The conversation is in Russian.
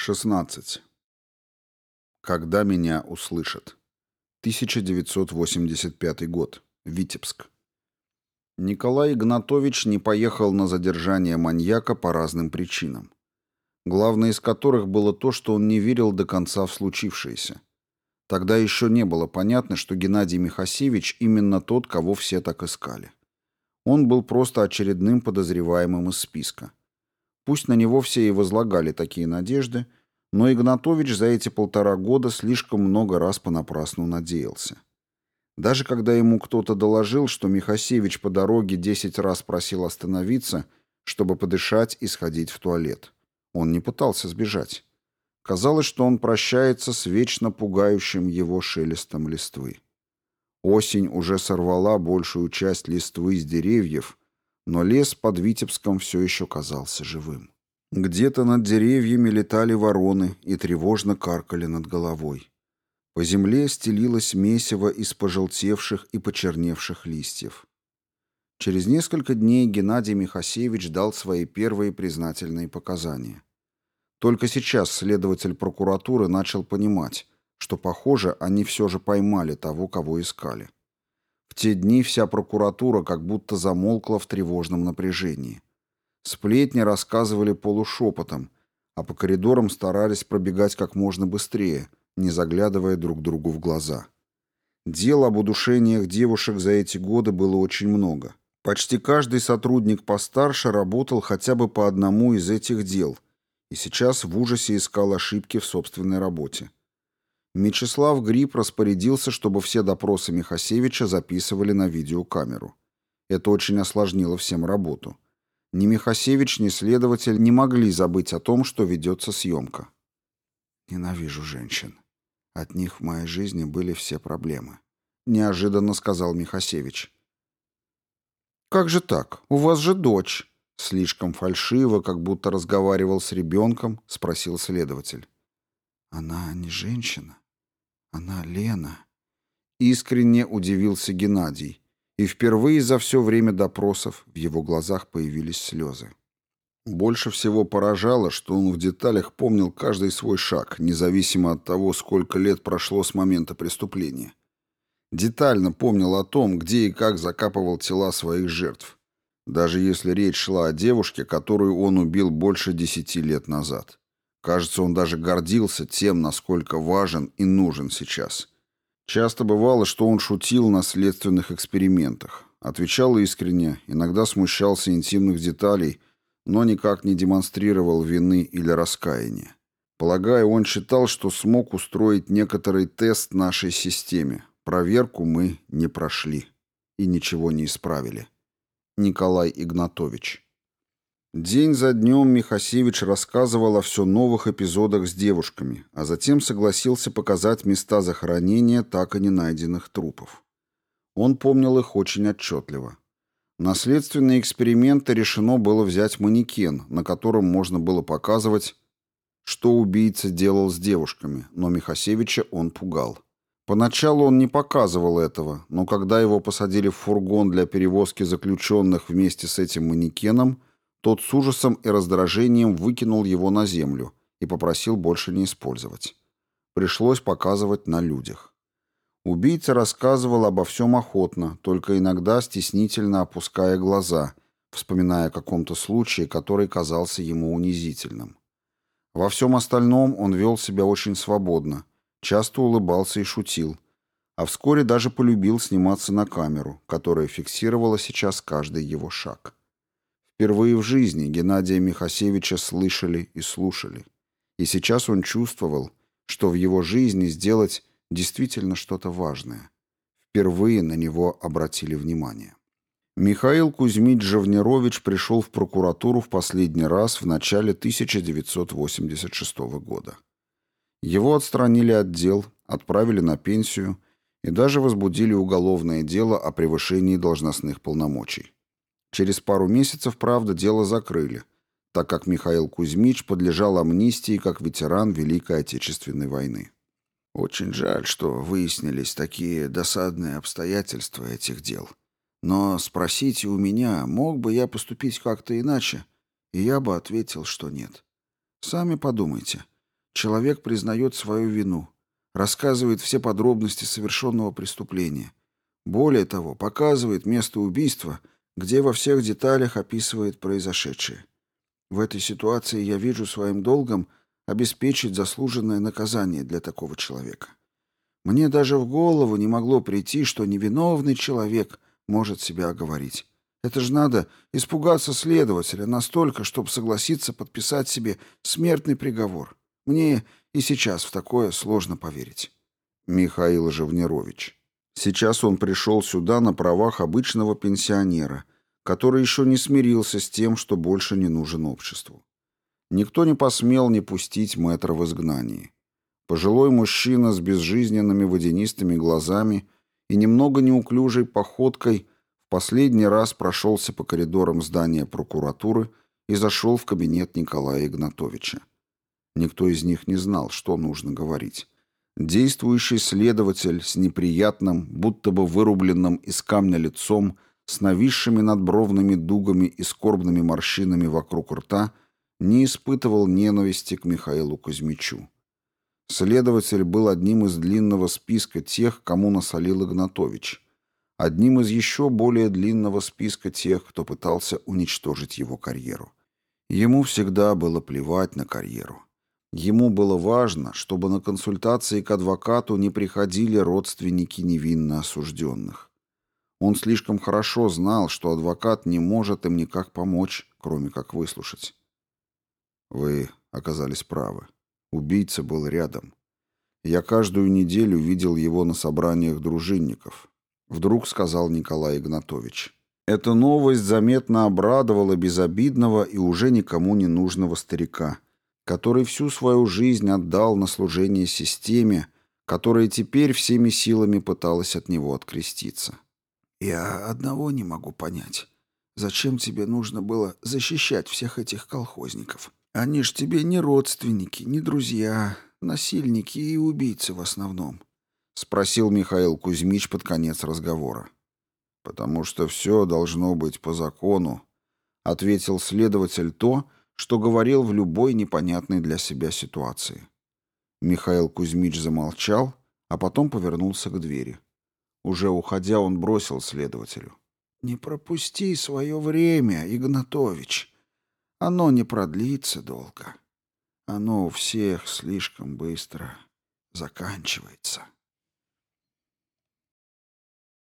16. Когда меня услышат. 1985 год. Витебск. Николай Игнатович не поехал на задержание маньяка по разным причинам. Главное из которых было то, что он не верил до конца в случившееся. Тогда еще не было понятно, что Геннадий Михасевич именно тот, кого все так искали. Он был просто очередным подозреваемым из списка. Пусть на него все и возлагали такие надежды, но Игнатович за эти полтора года слишком много раз понапрасну надеялся. Даже когда ему кто-то доложил, что Михасевич по дороге десять раз просил остановиться, чтобы подышать и сходить в туалет. Он не пытался сбежать. Казалось, что он прощается с вечно пугающим его шелестом листвы. Осень уже сорвала большую часть листвы с деревьев, но лес под Витебском все еще казался живым. Где-то над деревьями летали вороны и тревожно каркали над головой. По земле стелилось месиво из пожелтевших и почерневших листьев. Через несколько дней Геннадий Михасевич дал свои первые признательные показания. Только сейчас следователь прокуратуры начал понимать, что, похоже, они все же поймали того, кого искали. Те дни вся прокуратура как будто замолкла в тревожном напряжении. Сплетни рассказывали полушепотом, а по коридорам старались пробегать как можно быстрее, не заглядывая друг другу в глаза. Дел об удушениях девушек за эти годы было очень много. Почти каждый сотрудник постарше работал хотя бы по одному из этих дел и сейчас в ужасе искал ошибки в собственной работе. Мечислав Гриб распорядился, чтобы все допросы Михасевича записывали на видеокамеру. Это очень осложнило всем работу. Ни Михасевич, ни следователь не могли забыть о том, что ведется съемка. «Ненавижу женщин. От них в моей жизни были все проблемы», — неожиданно сказал Михасевич. «Как же так? У вас же дочь!» Слишком фальшиво, как будто разговаривал с ребенком, спросил следователь. «Она не женщина. Она Лена». Искренне удивился Геннадий, и впервые за все время допросов в его глазах появились слезы. Больше всего поражало, что он в деталях помнил каждый свой шаг, независимо от того, сколько лет прошло с момента преступления. Детально помнил о том, где и как закапывал тела своих жертв, даже если речь шла о девушке, которую он убил больше десяти лет назад. Кажется, он даже гордился тем, насколько важен и нужен сейчас. Часто бывало, что он шутил на следственных экспериментах. Отвечал искренне, иногда смущался интимных деталей, но никак не демонстрировал вины или раскаяния. Полагаю, он считал, что смог устроить некоторый тест нашей системе. Проверку мы не прошли и ничего не исправили. Николай Игнатович День за днем Михасевич рассказывал о все новых эпизодах с девушками, а затем согласился показать места захоронения так и не найденных трупов. Он помнил их очень отчетливо. На следственные эксперименты решено было взять манекен, на котором можно было показывать, что убийца делал с девушками, но Михасевича он пугал. Поначалу он не показывал этого, но когда его посадили в фургон для перевозки заключенных вместе с этим манекеном, тот с ужасом и раздражением выкинул его на землю и попросил больше не использовать. Пришлось показывать на людях. Убийца рассказывал обо всем охотно, только иногда стеснительно опуская глаза, вспоминая о каком-то случае, который казался ему унизительным. Во всем остальном он вел себя очень свободно, часто улыбался и шутил, а вскоре даже полюбил сниматься на камеру, которая фиксировала сейчас каждый его шаг. Впервые в жизни Геннадия Михасевича слышали и слушали. И сейчас он чувствовал, что в его жизни сделать действительно что-то важное. Впервые на него обратили внимание. Михаил Кузьмич Жавнерович пришел в прокуратуру в последний раз в начале 1986 года. Его отстранили от дел, отправили на пенсию и даже возбудили уголовное дело о превышении должностных полномочий. Через пару месяцев, правда, дело закрыли, так как Михаил Кузьмич подлежал амнистии как ветеран Великой Отечественной войны. Очень жаль, что выяснились такие досадные обстоятельства этих дел. Но спросите у меня, мог бы я поступить как-то иначе, и я бы ответил, что нет. Сами подумайте. Человек признает свою вину, рассказывает все подробности совершенного преступления. Более того, показывает место убийства, где во всех деталях описывает произошедшее. В этой ситуации я вижу своим долгом обеспечить заслуженное наказание для такого человека. Мне даже в голову не могло прийти, что невиновный человек может себя оговорить. Это же надо испугаться следователя настолько, чтобы согласиться подписать себе смертный приговор. Мне и сейчас в такое сложно поверить. Михаил Живнирович. Сейчас он пришел сюда на правах обычного пенсионера, который еще не смирился с тем, что больше не нужен обществу. Никто не посмел не пустить мэтра в изгнании. Пожилой мужчина с безжизненными водянистыми глазами и немного неуклюжей походкой в последний раз прошелся по коридорам здания прокуратуры и зашел в кабинет Николая Игнатовича. Никто из них не знал, что нужно говорить. Действующий следователь с неприятным, будто бы вырубленным из камня лицом, с нависшими надбровными дугами и скорбными морщинами вокруг рта, не испытывал ненависти к Михаилу Кузьмичу. Следователь был одним из длинного списка тех, кому насолил Игнатович, одним из еще более длинного списка тех, кто пытался уничтожить его карьеру. Ему всегда было плевать на карьеру. Ему было важно, чтобы на консультации к адвокату не приходили родственники невинно осужденных. Он слишком хорошо знал, что адвокат не может им никак помочь, кроме как выслушать. Вы оказались правы. Убийца был рядом. Я каждую неделю видел его на собраниях дружинников. Вдруг сказал Николай Игнатович. Эта новость заметно обрадовала безобидного и уже никому не нужного старика, который всю свою жизнь отдал на служение системе, которая теперь всеми силами пыталась от него откреститься. «Я одного не могу понять. Зачем тебе нужно было защищать всех этих колхозников?» Они ж тебе не родственники, не друзья, насильники и убийцы в основном», — спросил Михаил Кузьмич под конец разговора. «Потому что все должно быть по закону», — ответил следователь то, что говорил в любой непонятной для себя ситуации. Михаил Кузьмич замолчал, а потом повернулся к двери. Уже уходя, он бросил следователю. «Не пропусти свое время, Игнатович. Оно не продлится долго. Оно у всех слишком быстро заканчивается.